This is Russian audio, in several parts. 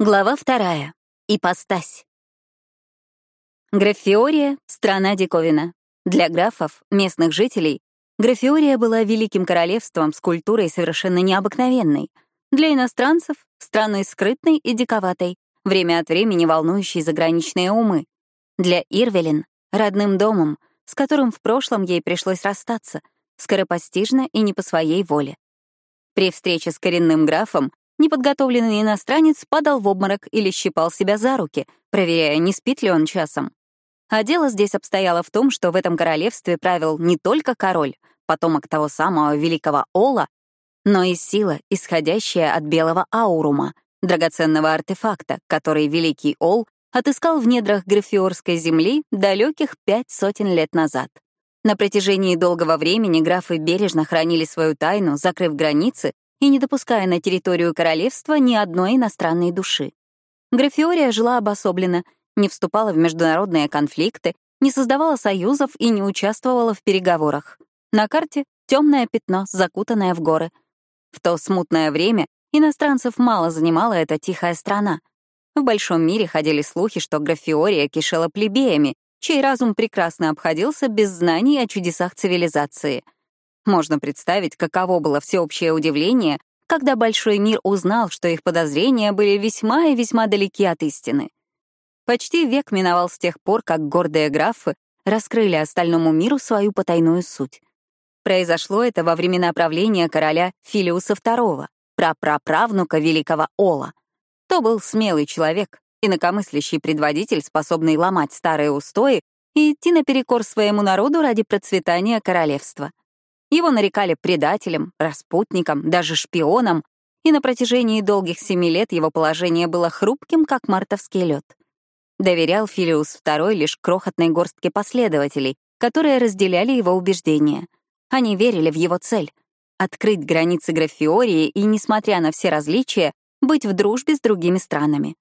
Глава вторая. Ипостась. Графиория — страна диковина. Для графов, местных жителей, Графиория была великим королевством с культурой совершенно необыкновенной. Для иностранцев — страной скрытной и диковатой, время от времени волнующей заграничные умы. Для Ирвелин — родным домом, с которым в прошлом ей пришлось расстаться, скоропостижно и не по своей воле. При встрече с коренным графом неподготовленный иностранец падал в обморок или щипал себя за руки, проверяя, не спит ли он часом. А дело здесь обстояло в том, что в этом королевстве правил не только король, потомок того самого великого Ола, но и сила, исходящая от белого аурума, драгоценного артефакта, который великий Ол отыскал в недрах Грифиорской земли далеких пять сотен лет назад. На протяжении долгого времени графы бережно хранили свою тайну, закрыв границы и не допуская на территорию королевства ни одной иностранной души. Графиория жила обособленно, не вступала в международные конфликты, не создавала союзов и не участвовала в переговорах. На карте — темное пятно, закутанное в горы. В то смутное время иностранцев мало занимала эта тихая страна. В большом мире ходили слухи, что Графиория кишела плебеями, чей разум прекрасно обходился без знаний о чудесах цивилизации — можно представить, каково было всеобщее удивление, когда большой мир узнал, что их подозрения были весьма и весьма далеки от истины. Почти век миновал с тех пор, как гордые графы раскрыли остальному миру свою потайную суть. Произошло это во времена правления короля Филиуса II, прапраправнука великого Ола. То был смелый человек, инакомыслящий предводитель, способный ломать старые устои и идти наперекор своему народу ради процветания королевства. Его нарекали предателем, распутником, даже шпионом, и на протяжении долгих семи лет его положение было хрупким, как мартовский лед. Доверял Филиус II лишь крохотной горстке последователей, которые разделяли его убеждения. Они верили в его цель — открыть границы Графиории и, несмотря на все различия, быть в дружбе с другими странами.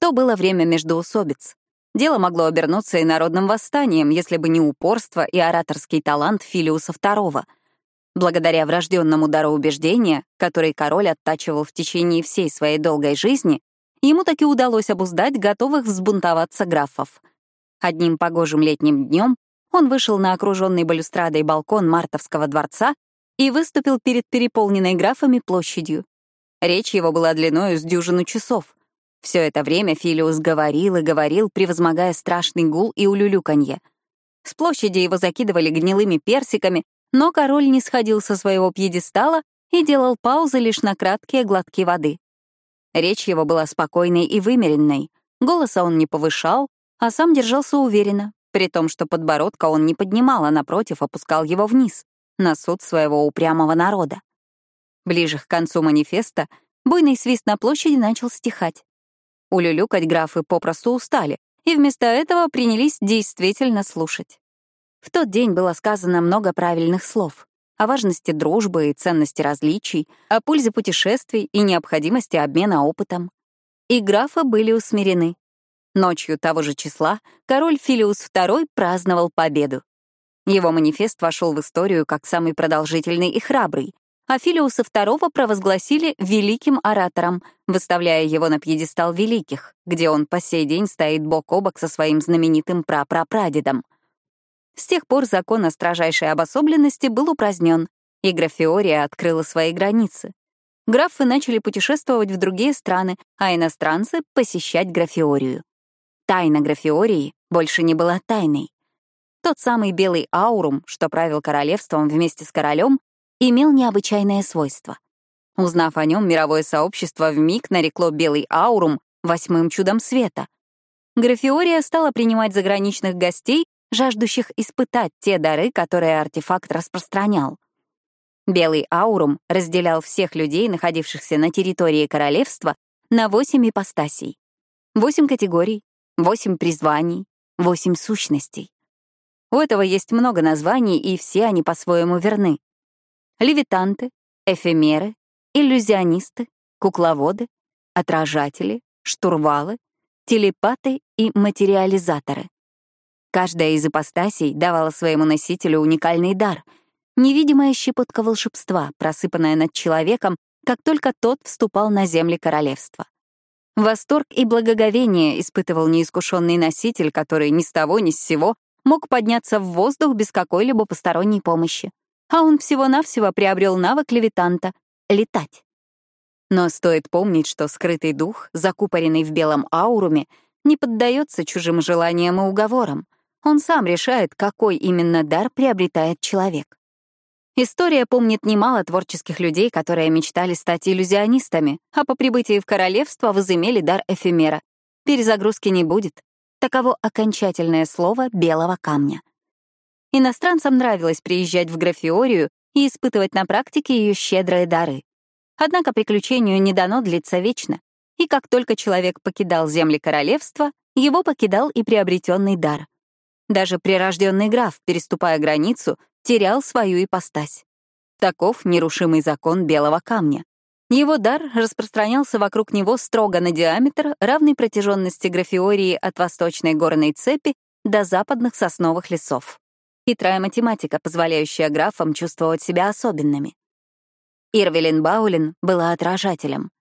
То было время междоусобиц. Дело могло обернуться и народным восстанием, если бы не упорство и ораторский талант Филиуса II. Благодаря врожденному дару убеждения, который король оттачивал в течение всей своей долгой жизни, ему таки удалось обуздать готовых взбунтоваться графов. Одним погожим летним днем он вышел на окруженный балюстрадой балкон Мартовского дворца и выступил перед переполненной графами площадью. Речь его была длиною с дюжину часов — все это время Филиус говорил и говорил, превозмогая страшный гул и улюлюканье. С площади его закидывали гнилыми персиками, но король не сходил со своего пьедестала и делал паузы лишь на краткие глотки воды. Речь его была спокойной и вымеренной, голоса он не повышал, а сам держался уверенно, при том, что подбородка он не поднимал, а напротив опускал его вниз, на суд своего упрямого народа. Ближе к концу манифеста буйный свист на площади начал стихать. Улюлюкать графы попросту устали, и вместо этого принялись действительно слушать. В тот день было сказано много правильных слов о важности дружбы и ценности различий, о пользе путешествий и необходимости обмена опытом. И графы были усмирены. Ночью того же числа король Филиус II праздновал победу. Его манифест вошел в историю как самый продолжительный и храбрый, а Филиуса II провозгласили великим оратором, выставляя его на пьедестал великих, где он по сей день стоит бок о бок со своим знаменитым прапрапрадедом. С тех пор закон о строжайшей обособленности был упразднен, и Графиория открыла свои границы. Графы начали путешествовать в другие страны, а иностранцы — посещать Графиорию. Тайна Графиории больше не была тайной. Тот самый белый аурум, что правил королевством вместе с королем, имел необычайное свойство. Узнав о нем, мировое сообщество вмиг нарекло белый аурум восьмым чудом света. Графиория стала принимать заграничных гостей, жаждущих испытать те дары, которые артефакт распространял. Белый аурум разделял всех людей, находившихся на территории королевства, на восемь ипостасей. Восемь категорий, восемь призваний, восемь сущностей. У этого есть много названий, и все они по-своему верны левитанты, эфемеры, иллюзионисты, кукловоды, отражатели, штурвалы, телепаты и материализаторы. Каждая из ипостасей давала своему носителю уникальный дар — невидимая щепотка волшебства, просыпанная над человеком, как только тот вступал на земли королевства. Восторг и благоговение испытывал неискушенный носитель, который ни с того ни с сего мог подняться в воздух без какой-либо посторонней помощи. А он всего-навсего приобрел навык левитанта — летать. Но стоит помнить, что скрытый дух, закупоренный в белом ауруме, не поддается чужим желаниям и уговорам. Он сам решает, какой именно дар приобретает человек. История помнит немало творческих людей, которые мечтали стать иллюзионистами, а по прибытии в королевство возымели дар эфемера. Перезагрузки не будет. Таково окончательное слово белого камня. Иностранцам нравилось приезжать в Графиорию и испытывать на практике ее щедрые дары. Однако приключению не дано длиться вечно, и как только человек покидал земли королевства, его покидал и приобретенный дар. Даже прирожденный граф, переступая границу, терял свою ипостась. Таков нерушимый закон белого камня. Его дар распространялся вокруг него строго на диаметр, равной протяженности графиории от восточной горной цепи до западных сосновых лесов. Хитрая математика, позволяющая графам чувствовать себя особенными. Ирвелин Баулин была отражателем.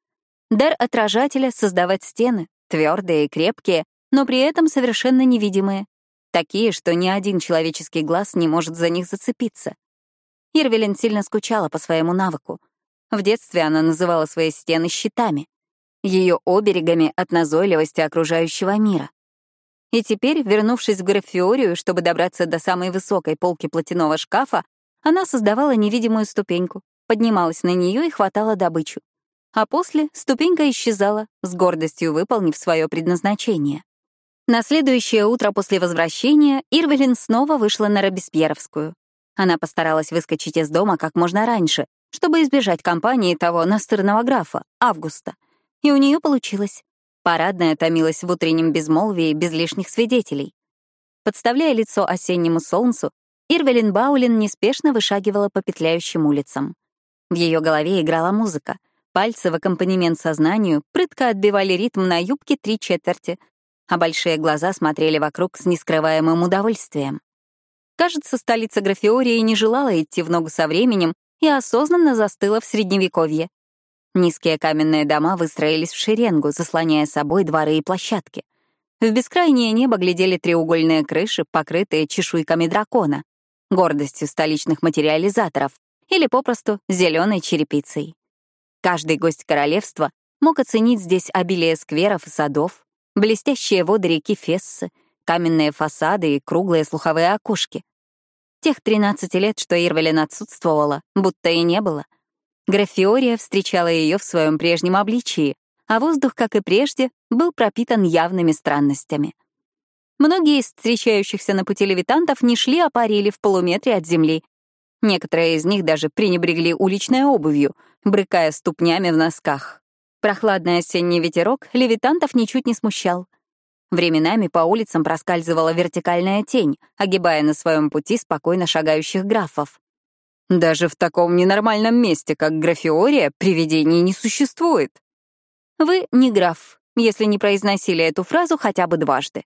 Дар отражателя — создавать стены, твердые и крепкие, но при этом совершенно невидимые, такие, что ни один человеческий глаз не может за них зацепиться. Ирвелин сильно скучала по своему навыку. В детстве она называла свои стены щитами, ее оберегами от назойливости окружающего мира. И теперь, вернувшись в Графиорию, чтобы добраться до самой высокой полки платяного шкафа, она создавала невидимую ступеньку, поднималась на нее и хватала добычу. А после ступенька исчезала, с гордостью выполнив свое предназначение. На следующее утро после возвращения Ирвелин снова вышла на Робеспьеровскую. Она постаралась выскочить из дома как можно раньше, чтобы избежать компании того настырного графа, Августа. И у нее получилось. Парадная томилась в утреннем безмолвии без лишних свидетелей. Подставляя лицо осеннему солнцу, Ирвелин Баулин неспешно вышагивала по петляющим улицам. В ее голове играла музыка. Пальцы в аккомпанемент сознанию прытко отбивали ритм на юбке три четверти, а большие глаза смотрели вокруг с нескрываемым удовольствием. Кажется, столица Графиории не желала идти в ногу со временем и осознанно застыла в Средневековье. Низкие каменные дома выстроились в шеренгу, заслоняя собой дворы и площадки. В бескрайнее небо глядели треугольные крыши, покрытые чешуйками дракона, гордостью столичных материализаторов, или попросту зеленой черепицей. Каждый гость королевства мог оценить здесь обилие скверов и садов, блестящие воды реки Фессы, каменные фасады и круглые слуховые окошки. Тех 13 лет, что Ирвелин отсутствовала, будто и не было. Графиория встречала ее в своем прежнем обличии, а воздух, как и прежде, был пропитан явными странностями. Многие из встречающихся на пути левитантов не шли, а парили в полуметре от земли, Некоторые из них даже пренебрегли уличной обувью, брыкая ступнями в носках. Прохладный осенний ветерок левитантов ничуть не смущал. Временами по улицам проскальзывала вертикальная тень, огибая на своем пути спокойно шагающих графов. Даже в таком ненормальном месте, как графиория, привидений не существует. Вы не граф, если не произносили эту фразу хотя бы дважды.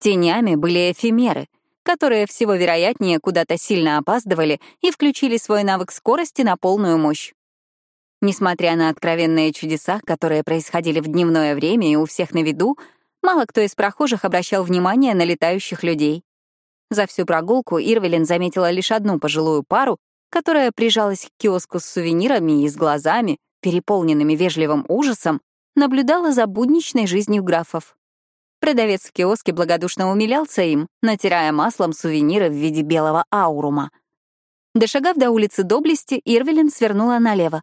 Тенями были эфемеры, которые всего вероятнее куда-то сильно опаздывали и включили свой навык скорости на полную мощь. Несмотря на откровенные чудеса, которые происходили в дневное время и у всех на виду, мало кто из прохожих обращал внимание на летающих людей. За всю прогулку Ирвелин заметила лишь одну пожилую пару, которая прижалась к киоску с сувенирами и с глазами, переполненными вежливым ужасом, наблюдала за будничной жизнью графов. Продавец в киоске благодушно умилялся им, натирая маслом сувениры в виде белого аурума. Дошагав до улицы Доблести, Ирвелин свернула налево.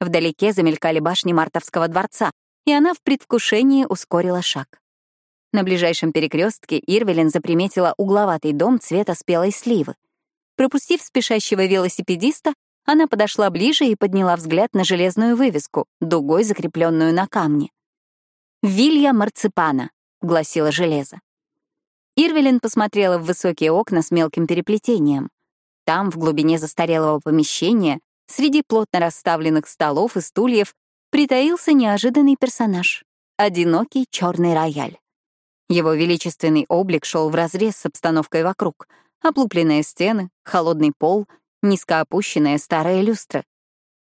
Вдалеке замелькали башни Мартовского дворца, и она в предвкушении ускорила шаг. На ближайшем перекрестке Ирвелин заприметила угловатый дом цвета спелой сливы. Пропустив спешащего велосипедиста, она подошла ближе и подняла взгляд на железную вывеску, дугой закрепленную на камне. «Вилья марципана», — гласило железо. Ирвелин посмотрела в высокие окна с мелким переплетением. Там, в глубине застарелого помещения, среди плотно расставленных столов и стульев, притаился неожиданный персонаж — одинокий черный рояль. Его величественный облик шел вразрез с обстановкой вокруг. Облупленные стены, холодный пол, низко опущенная старая люстра.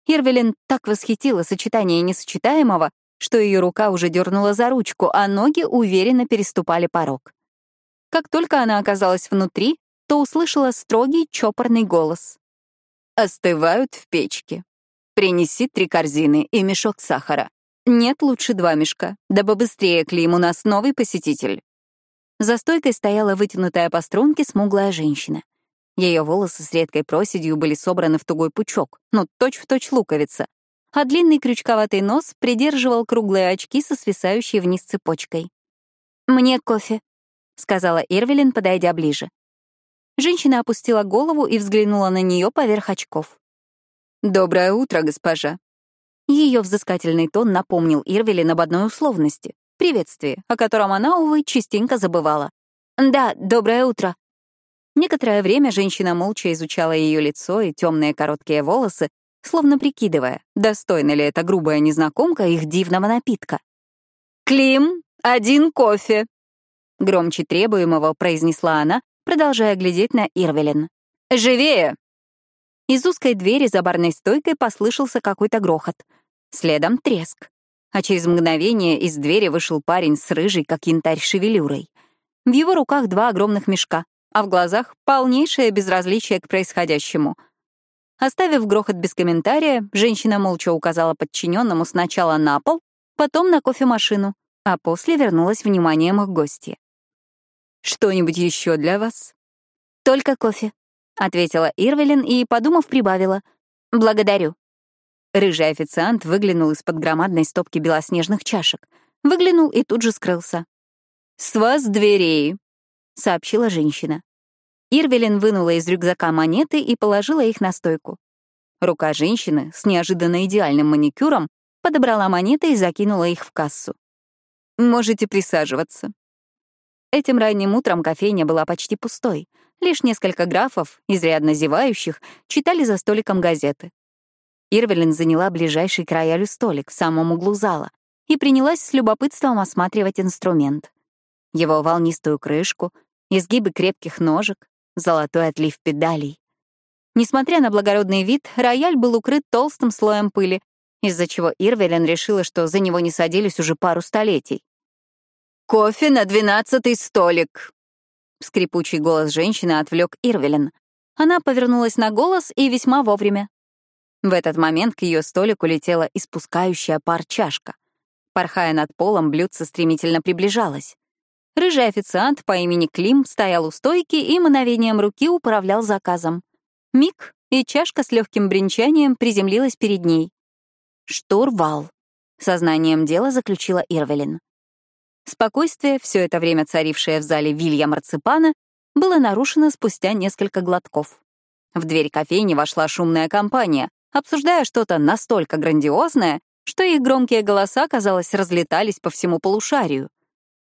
Ирвелин так восхитила сочетание несочетаемого, что ее рука уже дернула за ручку, а ноги уверенно переступали порог. Как только она оказалась внутри, то услышала строгий чопорный голос. «Остывают в печке. Принеси три корзины и мешок сахара. Нет, лучше два мешка, дабы быстрее Клим у нас новый посетитель». За стойкой стояла вытянутая по струнке смуглая женщина. Ее волосы с редкой проседью были собраны в тугой пучок, ну, точь-в-точь луковица, а длинный крючковатый нос придерживал круглые очки со свисающей вниз цепочкой. «Мне кофе», — сказала Ирвелин, подойдя ближе. Женщина опустила голову и взглянула на нее поверх очков. «Доброе утро, госпожа». Ее взыскательный тон напомнил Ирвелин об одной условности — приветствии, о котором она, увы, частенько забывала. «Да, доброе утро». Некоторое время женщина молча изучала ее лицо и темные короткие волосы, словно прикидывая, достойна ли эта грубая незнакомка их дивного напитка. «Клим, один кофе!» Громче требуемого произнесла она, продолжая глядеть на Ирвелин. «Живее!» Из узкой двери за барной стойкой послышался какой-то грохот. Следом треск. А через мгновение из двери вышел парень с рыжей, как янтарь, шевелюрой. В его руках два огромных мешка, а в глазах полнейшее безразличие к происходящему. Оставив грохот без комментария, женщина молча указала подчиненному сначала на пол, потом на кофемашину, а после вернулась вниманием к гости. «Что-нибудь еще для вас?» «Только кофе», ответила Ирвелин и, подумав, прибавила. «Благодарю». Рыжий официант выглянул из-под громадной стопки белоснежных чашек. Выглянул и тут же скрылся. «С вас дверей», — сообщила женщина. Ирвелин вынула из рюкзака монеты и положила их на стойку. Рука женщины с неожиданно идеальным маникюром подобрала монеты и закинула их в кассу. «Можете присаживаться». Этим ранним утром кофейня была почти пустой — Лишь несколько графов, изрядно зевающих, читали за столиком газеты. Ирвелин заняла ближайший к роялю столик в самом углу зала и принялась с любопытством осматривать инструмент. Его волнистую крышку, изгибы крепких ножек, золотой отлив педалей. Несмотря на благородный вид, рояль был укрыт толстым слоем пыли, из-за чего Ирвелин решила, что за него не садились уже пару столетий. «Кофе на двенадцатый столик», Скрипучий голос женщины отвлек Ирвелин. Она повернулась на голос и весьма вовремя. В этот момент к ее столику летела испускающая пар чашка. Порхая над полом, блюдце стремительно приближалось. Рыжий официант по имени Клим стоял у стойки и мановением руки управлял заказом. Миг, и чашка с легким бренчанием приземлилась перед ней. «Штурвал», — сознанием дела заключила Ирвелин. Спокойствие, все это время царившее в зале Вилья Марципана, было нарушено спустя несколько глотков. В дверь кофейни вошла шумная компания, обсуждая что-то настолько грандиозное, что их громкие голоса, казалось, разлетались по всему полушарию.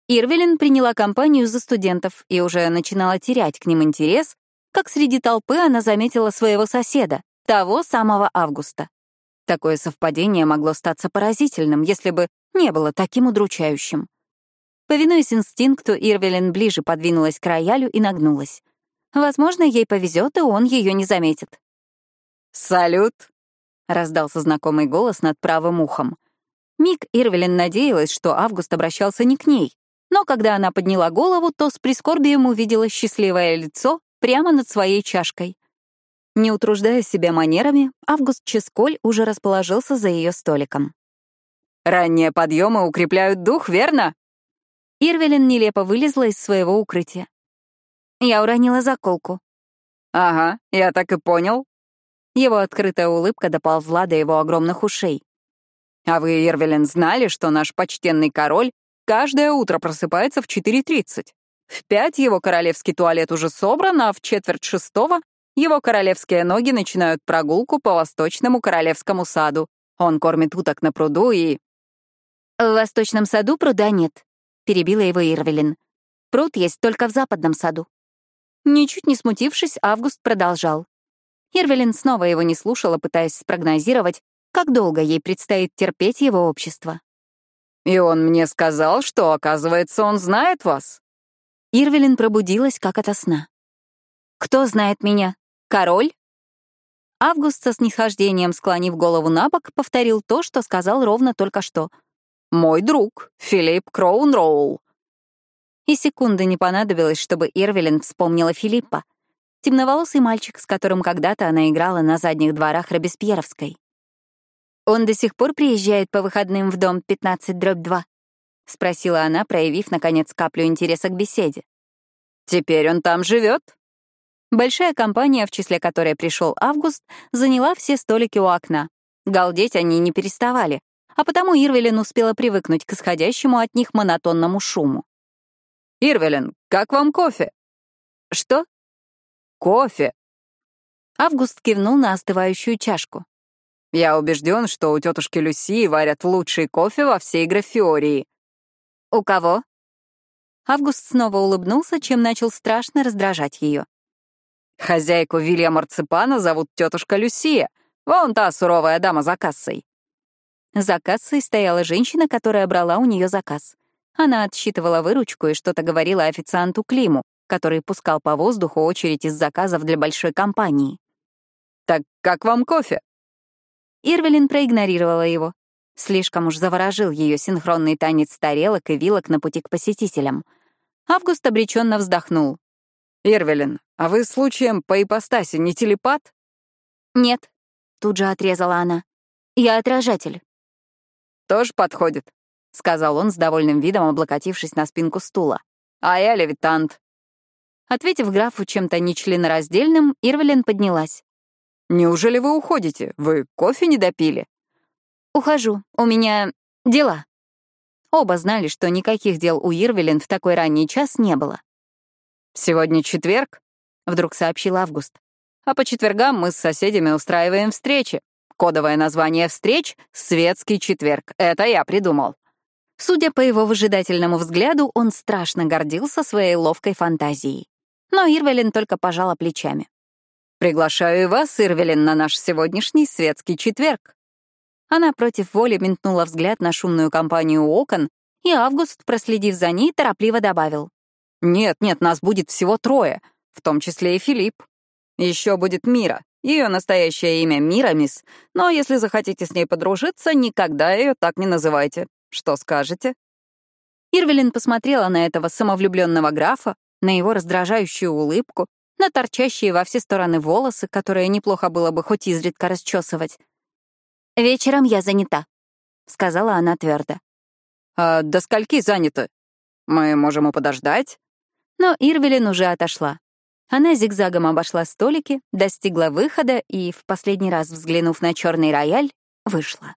Ирвелин приняла компанию за студентов и уже начинала терять к ним интерес, как среди толпы она заметила своего соседа, того самого Августа. Такое совпадение могло статься поразительным, если бы не было таким удручающим. Повинуясь инстинкту, Ирвелин ближе подвинулась к роялю и нагнулась. Возможно, ей повезет, и он ее не заметит. «Салют!» — раздался знакомый голос над правым ухом. Миг Ирвелин надеялась, что Август обращался не к ней, но когда она подняла голову, то с прискорбием увидела счастливое лицо прямо над своей чашкой. Не утруждая себя манерами, Август Ческоль уже расположился за ее столиком. «Ранние подъемы укрепляют дух, верно?» Ирвелин нелепо вылезла из своего укрытия. Я уронила заколку. «Ага, я так и понял». Его открытая улыбка доползла до его огромных ушей. «А вы, Ирвелин, знали, что наш почтенный король каждое утро просыпается в 4.30? В пять его королевский туалет уже собран, а в четверть шестого его королевские ноги начинают прогулку по восточному королевскому саду. Он кормит уток на пруду и...» «В восточном саду пруда нет», — перебила его Ирвелин. «Пруд есть только в западном саду». Ничуть не смутившись, Август продолжал. Ирвелин снова его не слушала, пытаясь спрогнозировать, как долго ей предстоит терпеть его общество. «И он мне сказал, что, оказывается, он знает вас». Ирвелин пробудилась, как ото сна. «Кто знает меня? Король?» Август со снисхождением, склонив голову на бок, повторил то, что сказал ровно только что — Мой друг, Филипп Кроунроул». И секунды не понадобилось, чтобы Ирвелин вспомнила Филиппа. Темноволосый мальчик, с которым когда-то она играла на задних дворах Робеспьеровской. «Он до сих пор приезжает по выходным в дом 15-2?» — спросила она, проявив, наконец, каплю интереса к беседе. «Теперь он там живет?» Большая компания, в числе которой пришел Август, заняла все столики у окна. Галдеть они не переставали, а потому Ирвелин успела привыкнуть к исходящему от них монотонному шуму. «Ирвелин, как вам кофе?» «Что?» «Кофе». Август кивнул на остывающую чашку. «Я убежден, что у тетушки Люси варят лучший кофе во всей Графиории». «У кого?» Август снова улыбнулся, чем начал страшно раздражать ее. «Хозяйку Вилья Марципана зовут тетушка Люсия. Вон та суровая дама за кассой». За кассой стояла женщина, которая брала у нее заказ. Она отсчитывала выручку и что-то говорила официанту Климу, который пускал по воздуху очередь из заказов для большой компании. «Так как вам кофе?» Ирвелин проигнорировала его. Слишком уж заворожил ее синхронный танец тарелок и вилок на пути к посетителям. Август обреченно вздохнул. «Ирвелин, а вы случаем по ипостаси не телепат?» «Нет», — тут же отрезала она. «Я отражатель». «Тоже подходит», — сказал он с довольным видом, облокотившись на спинку стула. «А я левитант». Ответив графу чем-то нечленораздельным, Ирвелин поднялась. «Неужели вы уходите? Вы кофе не допили?» «Ухожу. У меня дела». Оба знали, что никаких дел у Ирвелин в такой ранний час не было. «Сегодня четверг», — вдруг сообщил Август. «А по четвергам мы с соседями устраиваем встречи. Кодовое название встреч — «Светский четверг». Это я придумал». Судя по его выжидательному взгляду, он страшно гордился своей ловкой фантазией. Но Ирвелин только пожала плечами. «Приглашаю и вас, Ирвелин, на наш сегодняшний светский четверг». Она против воли ментнула взгляд на шумную компанию окон, и Август, проследив за ней, торопливо добавил. «Нет, нет, нас будет всего трое, в том числе и Филипп. Еще будет Мира, ее настоящее имя Мирамис, но если захотите с ней подружиться, никогда ее так не называйте. Что скажете?» Ирвелин посмотрела на этого самовлюбленного графа, на его раздражающую улыбку, на торчащие во все стороны волосы, которые неплохо было бы хоть изредка расчесывать. «Вечером я занята», — сказала она твердо. «А до скольки заняты? Мы можем и подождать?» Но Ирвелин уже отошла. Она зигзагом обошла столики, достигла выхода и, в последний раз взглянув на черный рояль, вышла.